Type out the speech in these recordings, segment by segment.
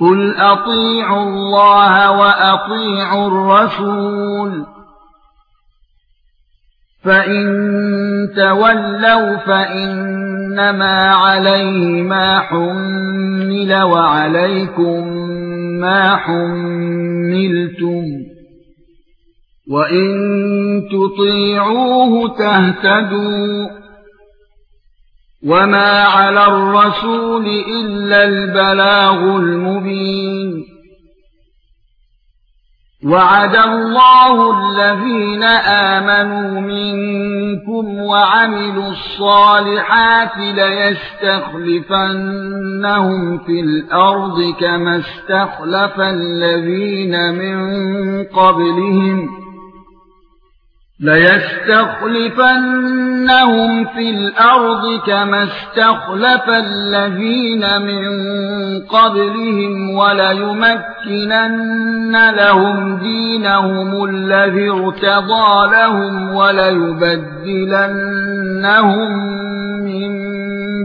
قُلْ أَطِيعُوا اللَّهَ وَأَطِيعُوا الرَّسُولَ فَإِن تَوَلَّوْا فَإِنَّمَا عَلَيْهِ مَا حُمِّلَ وَعَلَيْكُمْ مَا حُمِّلْتُمْ وَإِن تُطِيعُوهُ تَهْتَدُوا وَمَا عَلَى الرَّسُولِ إِلَّا الْبَلَاغُ الْمُبِينُ وَعَدَ اللَّهُ الَّذِينَ آمَنُوا مِنكُمْ وَعَمِلُوا الصَّالِحَاتِ لَيَسْتَخْلِفَنَّهُمْ فِي الْأَرْضِ كَمَا اسْتَخْلَفَ الَّذِينَ مِن قَبْلِهِمْ لَيَسْتَخْلِفَنَّهُمْ فِي الْأَرْضِ كَمَا اسْتَخْلَفَ الَّذِينَ مِن قَبْلِهِمْ وَلَيُمَكِّنَنَّ لَهُمْ دِينَهُمُ الَّذِي ارْتَضَىٰ لَهُمْ وَلَيُبَدِّلَنَّهُم مِّن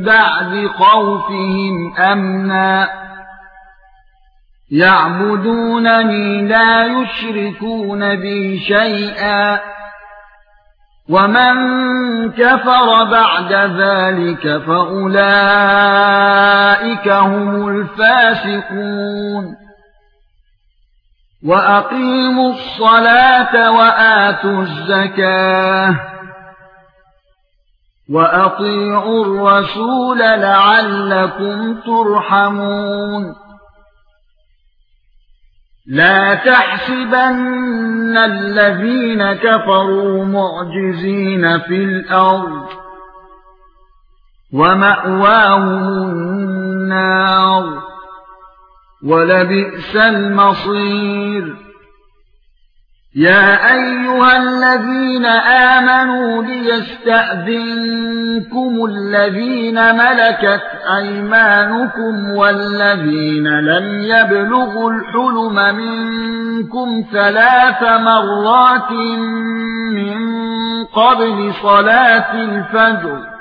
بَعْدِ خَوْفِهِمْ أَمْنًا. يَعْبُدُونَنِي لَا يُشْرِكُونَ بِي شَيْئًا. وَمَن كَفَرَ بَعْدَ ذَلِكَ فَأُولَئِكَ هُمُ الْفَاسِقُونَ وَأَقِيمُوا الصَّلَاةَ وَآتُوا الزَّكَاةَ وَأَطِيعُوا الرَّسُولَ لَعَلَّكُمْ تُرْحَمُونَ لا تحسبن الذين كفروا معجزين في الأرض ومأواهم النار ولبئس المصير يا أيها الذين آمنوا ليستأذنكم الذين ملكت أيمانكم والذين لم يبلغوا الحلم منكم ثلاث مرات من قبل صلاة الفجر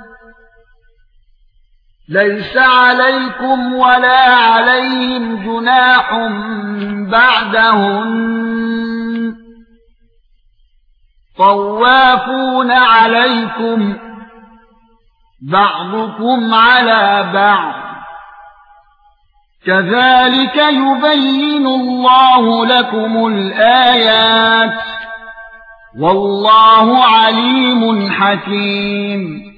ليس عليكم ولا عليهم جناح بعدهن. طوافون عليكم بعضكم على بعض. كذلك يبين الله لكم الآيات. والله عليم حكيم.